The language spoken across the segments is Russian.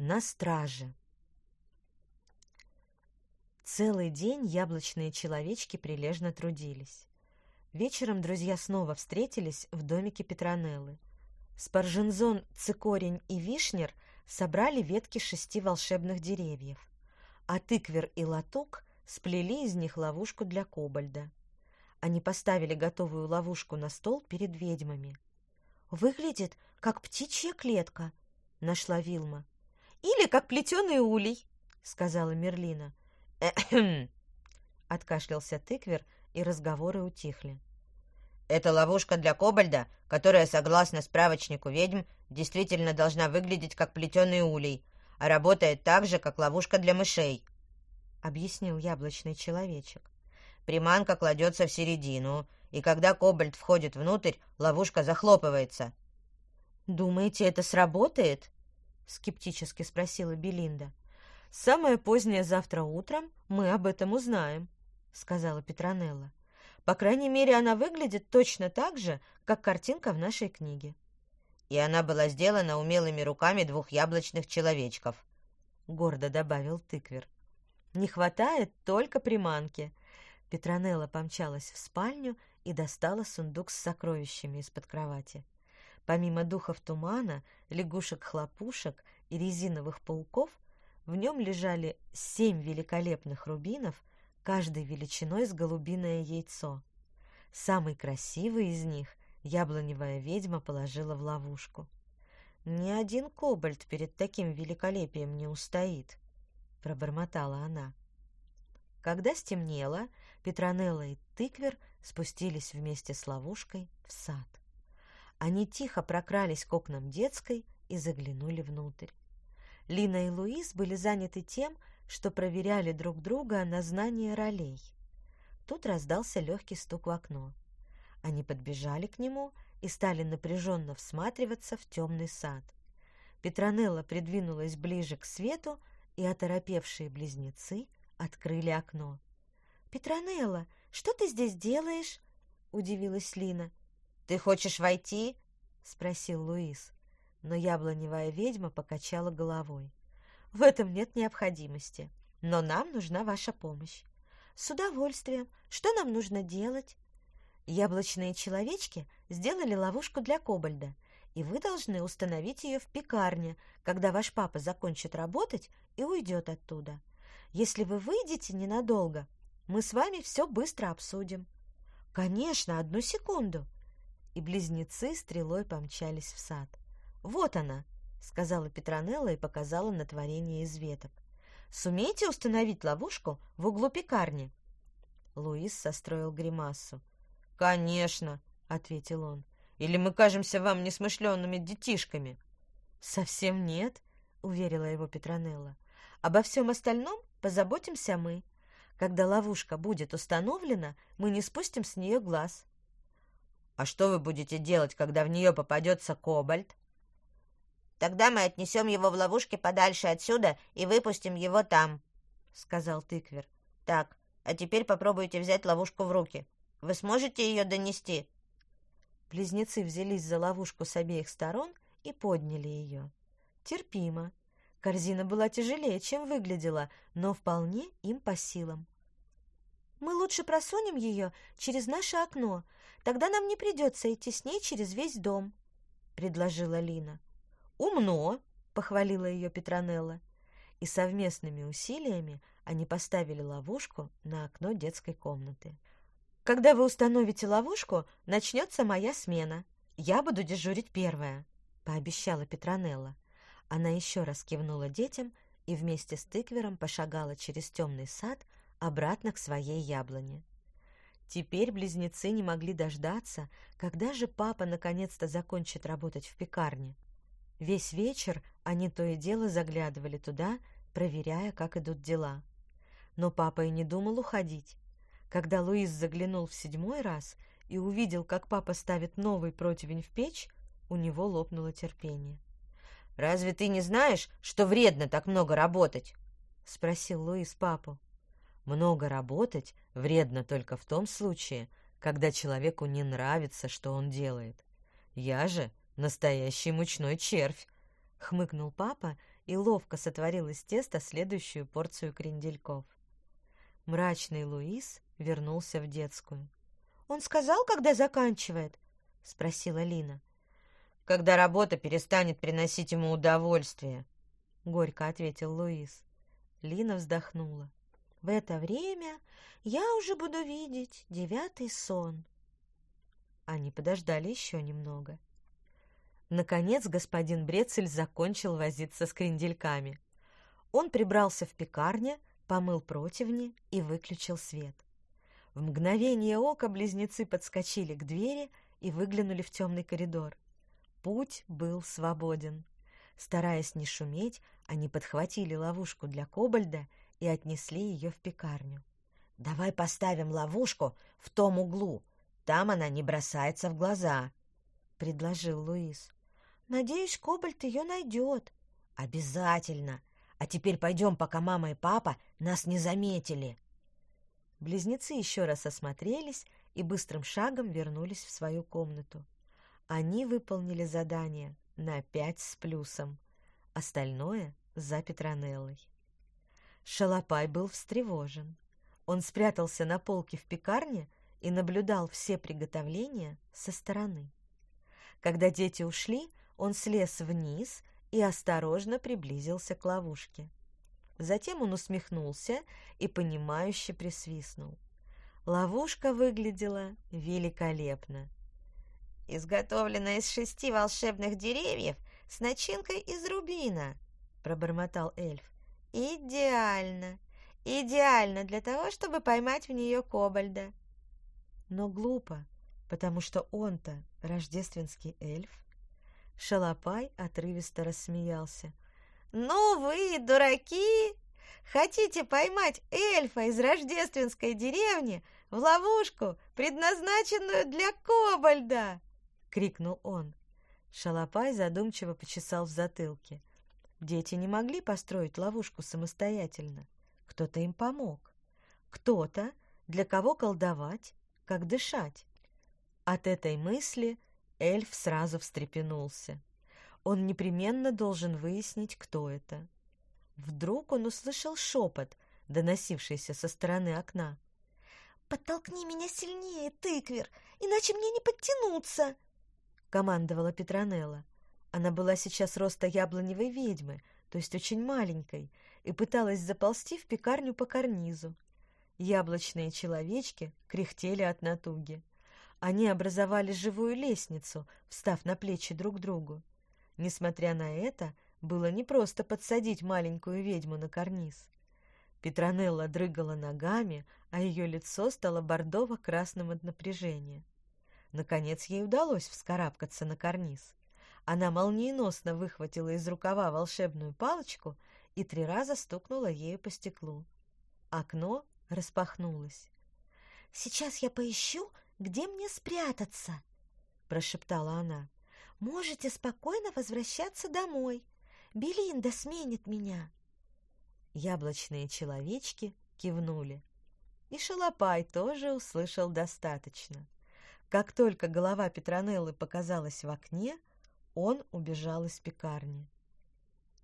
на страже. Целый день яблочные человечки прилежно трудились. Вечером друзья снова встретились в домике Петронеллы. Спаржензон, цикорень и вишнер собрали ветки шести волшебных деревьев, а тыквер и латук сплели из них ловушку для кобальда. Они поставили готовую ловушку на стол перед ведьмами. «Выглядит, как птичья клетка», — нашла Вилма. «Или как плетеный улей», — сказала Мерлина. «Эхм!» — откашлялся тыквер, и разговоры утихли. «Это ловушка для кобальда, которая, согласно справочнику ведьм, действительно должна выглядеть как плетеный улей, а работает так же, как ловушка для мышей», — объяснил яблочный человечек. Приманка кладется в середину, и когда кобальт входит внутрь, ловушка захлопывается. «Думаете, это сработает?» — скептически спросила Белинда. «Самое позднее завтра утром мы об этом узнаем», — сказала Петронелла. «По крайней мере, она выглядит точно так же, как картинка в нашей книге». «И она была сделана умелыми руками двух яблочных человечков», — гордо добавил тыквер. «Не хватает только приманки», Петронелла помчалась в спальню и достала сундук с сокровищами из-под кровати. Помимо духов тумана, лягушек-хлопушек и резиновых пауков, в нем лежали семь великолепных рубинов, каждой величиной с голубиное яйцо. Самый красивый из них яблоневая ведьма положила в ловушку. «Ни один кобальт перед таким великолепием не устоит», — пробормотала она. Когда стемнело, Петронелла и Тыквер спустились вместе с ловушкой в сад. Они тихо прокрались к окнам детской и заглянули внутрь. Лина и Луис были заняты тем, что проверяли друг друга на знание ролей. Тут раздался легкий стук в окно. Они подбежали к нему и стали напряженно всматриваться в темный сад. Петронелла придвинулась ближе к свету, и оторопевшие близнецы открыли окно. «Петронелла, что ты здесь делаешь?» — удивилась Лина. «Ты хочешь войти?» — спросил Луис. Но яблоневая ведьма покачала головой. «В этом нет необходимости, но нам нужна ваша помощь». «С удовольствием. Что нам нужно делать?» «Яблочные человечки сделали ловушку для кобальда, и вы должны установить ее в пекарне, когда ваш папа закончит работать и уйдет оттуда. Если вы выйдете ненадолго, мы с вами все быстро обсудим». «Конечно, одну секунду!» И близнецы стрелой помчались в сад. «Вот она!» — сказала Петронелла и показала на творение из веток. «Сумеете установить ловушку в углу пекарни?» Луис состроил гримасу. «Конечно!» — ответил он. «Или мы кажемся вам несмышленными детишками?» «Совсем нет», — уверила его Петронелла. «Обо всем остальном позаботимся мы. Когда ловушка будет установлена, мы не спустим с нее глаз. А что вы будете делать, когда в нее попадется кобальт? Тогда мы отнесем его в ловушке подальше отсюда и выпустим его там, сказал тыквер. Так, а теперь попробуйте взять ловушку в руки. Вы сможете ее донести? Близнецы взялись за ловушку с обеих сторон и подняли ее. Терпимо. Корзина была тяжелее, чем выглядела, но вполне им по силам. Мы лучше просунем ее через наше окно, тогда нам не придется идти с ней через весь дом», — предложила Лина. «Умно!» — похвалила ее Петронелла. И совместными усилиями они поставили ловушку на окно детской комнаты. «Когда вы установите ловушку, начнется моя смена. Я буду дежурить первая», — пообещала Петронелла. Она еще раз кивнула детям и вместе с тыквером пошагала через темный сад, обратно к своей яблоне. Теперь близнецы не могли дождаться, когда же папа наконец-то закончит работать в пекарне. Весь вечер они то и дело заглядывали туда, проверяя, как идут дела. Но папа и не думал уходить. Когда Луис заглянул в седьмой раз и увидел, как папа ставит новый противень в печь, у него лопнуло терпение. «Разве ты не знаешь, что вредно так много работать?» — спросил Луис папу. Много работать вредно только в том случае, когда человеку не нравится, что он делает. Я же настоящий мучной червь, хмыкнул папа и ловко сотворил из теста следующую порцию крендельков. Мрачный Луис вернулся в детскую. «Он сказал, когда заканчивает?» — спросила Лина. «Когда работа перестанет приносить ему удовольствие», — горько ответил Луис. Лина вздохнула. «В это время я уже буду видеть девятый сон». Они подождали еще немного. Наконец господин Брецель закончил возиться с крендельками. Он прибрался в пекарне, помыл противни и выключил свет. В мгновение ока близнецы подскочили к двери и выглянули в темный коридор. Путь был свободен. Стараясь не шуметь, они подхватили ловушку для кобальда и отнесли ее в пекарню. «Давай поставим ловушку в том углу. Там она не бросается в глаза», — предложил Луис. «Надеюсь, кобальд ее найдет». «Обязательно. А теперь пойдем, пока мама и папа нас не заметили». Близнецы еще раз осмотрелись и быстрым шагом вернулись в свою комнату. Они выполнили задание на пять с плюсом. Остальное за Петронеллой. Шалопай был встревожен. Он спрятался на полке в пекарне и наблюдал все приготовления со стороны. Когда дети ушли, он слез вниз и осторожно приблизился к ловушке. Затем он усмехнулся и понимающе присвистнул. Ловушка выглядела великолепно. «Изготовлена из шести волшебных деревьев с начинкой из рубина», — пробормотал эльф. «Идеально! Идеально для того, чтобы поймать в нее кобальда!» Но глупо, потому что он-то рождественский эльф. Шалопай отрывисто рассмеялся. «Ну вы, дураки! Хотите поймать эльфа из рождественской деревни в ловушку, предназначенную для кобальда?» — крикнул он. Шалопай задумчиво почесал в затылке. Дети не могли построить ловушку самостоятельно. Кто-то им помог. Кто-то, для кого колдовать, как дышать. От этой мысли эльф сразу встрепенулся. Он непременно должен выяснить, кто это. Вдруг он услышал шепот, доносившийся со стороны окна. «Подтолкни меня сильнее, тыквер, иначе мне не подтянуться!» — командовала Петронелла. Она была сейчас роста яблоневой ведьмы, то есть очень маленькой, и пыталась заползти в пекарню по карнизу. Яблочные человечки кряхтели от натуги. Они образовали живую лестницу, встав на плечи друг другу. Несмотря на это, было непросто подсадить маленькую ведьму на карниз. Петронелла дрыгала ногами, а ее лицо стало бордово-красным от напряжения. Наконец ей удалось вскарабкаться на карниз. Она молниеносно выхватила из рукава волшебную палочку и три раза стукнула ею по стеклу. Окно распахнулось. «Сейчас я поищу, где мне спрятаться», — прошептала она. «Можете спокойно возвращаться домой. Белинда сменит меня». Яблочные человечки кивнули. И Шалопай тоже услышал достаточно. Как только голова Петронеллы показалась в окне, он убежал из пекарни.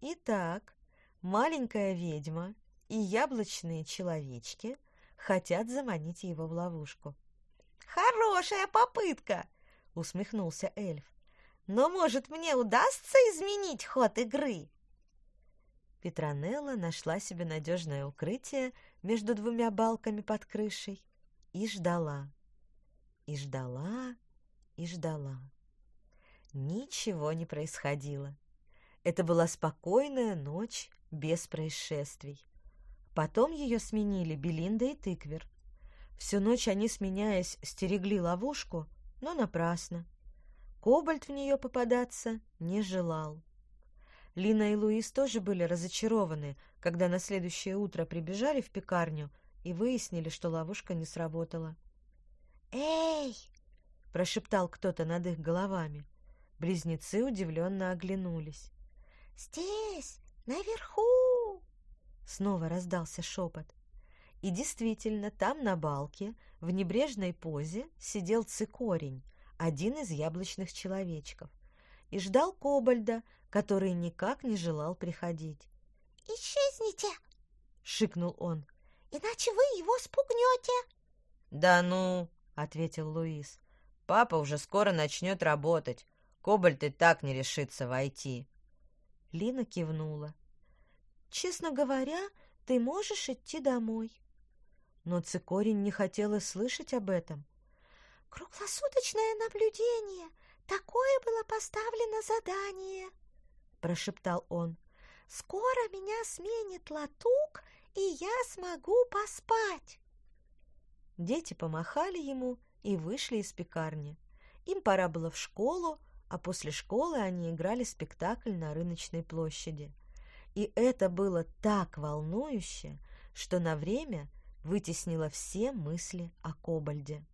Итак, маленькая ведьма и яблочные человечки хотят заманить его в ловушку. «Хорошая попытка!» — усмехнулся эльф. «Но, может, мне удастся изменить ход игры?» Петронелла нашла себе надежное укрытие между двумя балками под крышей и ждала. И ждала, и ждала. Ничего не происходило. Это была спокойная ночь без происшествий. Потом ее сменили Белинда и Тыквер. Всю ночь они, сменяясь, стерегли ловушку, но напрасно. Кобальт в нее попадаться не желал. Лина и Луис тоже были разочарованы, когда на следующее утро прибежали в пекарню и выяснили, что ловушка не сработала. «Эй!» — прошептал кто-то над их головами. Близнецы удивленно оглянулись. «Здесь, наверху!» Снова раздался шепот. И действительно, там на балке, в небрежной позе, сидел цикорень, один из яблочных человечков, и ждал Кобальда, который никак не желал приходить. «Исчезните!» — шикнул он. «Иначе вы его спугнете!» «Да ну!» — ответил Луис. «Папа уже скоро начнет работать. Кобальт и так не решится войти». Лина кивнула. «Честно говоря, ты можешь идти домой». Но Цикорин не хотела слышать об этом. «Круглосуточное наблюдение! Такое было поставлено задание!» Прошептал он. «Скоро меня сменит латук, и я смогу поспать!» Дети помахали ему и вышли из пекарни. Им пора было в школу, а после школы они играли спектакль на рыночной площади. И это было так волнующе, что на время вытеснило все мысли о Кобальде.